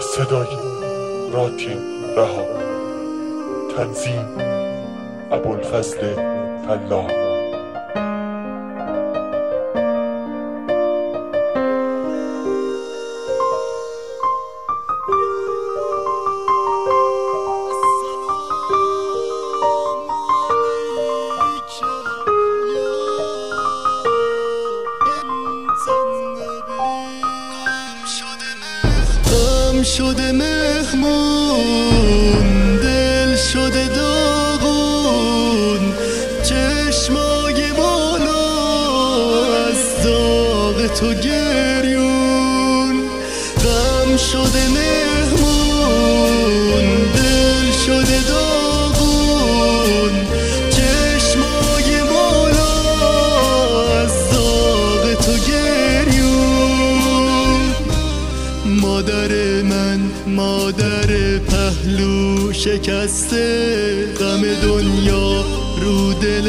صدای راتین رها. تنظیم ابوالفضل فلاح. شده مهمون دل شده داغون. چشمای بالا از داغ تو گریون. غم شده مهمون. پهلو شکسته غم دنیا رو دل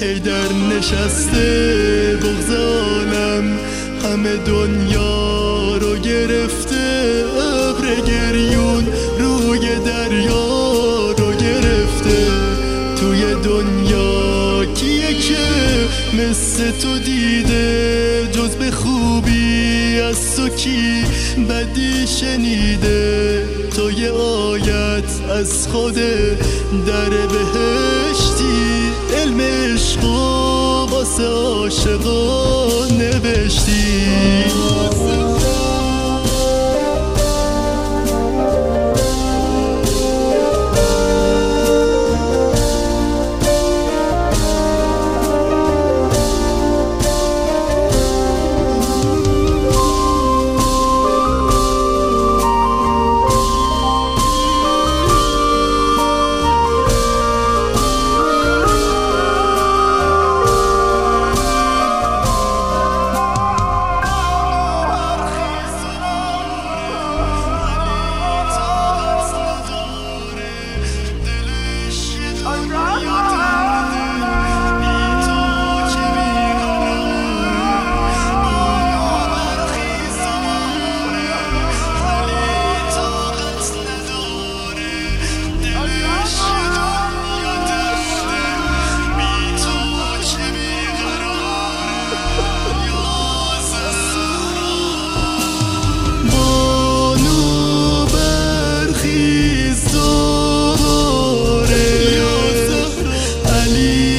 هیدر نشسته. بغز عالم همه دنیا رو گرفته ابر گریون روی دریا رو گرفته. توی دنیا کیه که مثل تو دیده؟ جز به خوبی از تو کی بدی شنیده؟ تو یه آیت از خود در بهشتی علم عشق و واسه عاشقان نوشتی. Lee.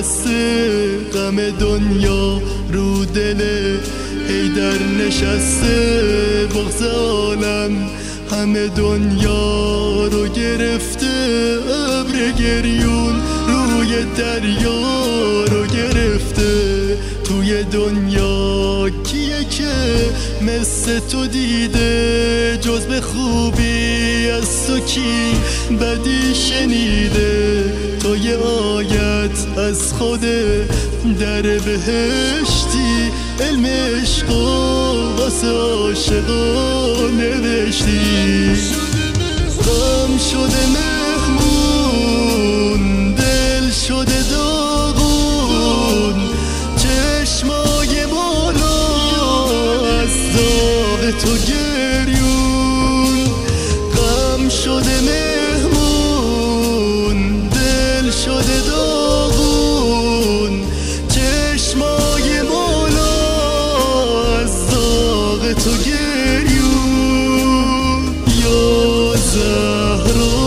شکسته غم دنیا رو دل هیدر نشسته بغز عالم همه دنیا رو گرفته ابر گریون روی دریا رو گرفته. توی دنیا کیه که مثل تو دیده؟ جز به خوبی از تو کی بدی شنیده؟ تو یه آیت از خود در بهشتی علم عشق و واسه عاشقا نوشتی. غم شده مهمون دل شده داغون چشمای بالا از داغ تو شده داغون چشمای مولا از داغ تو گریون یا زهران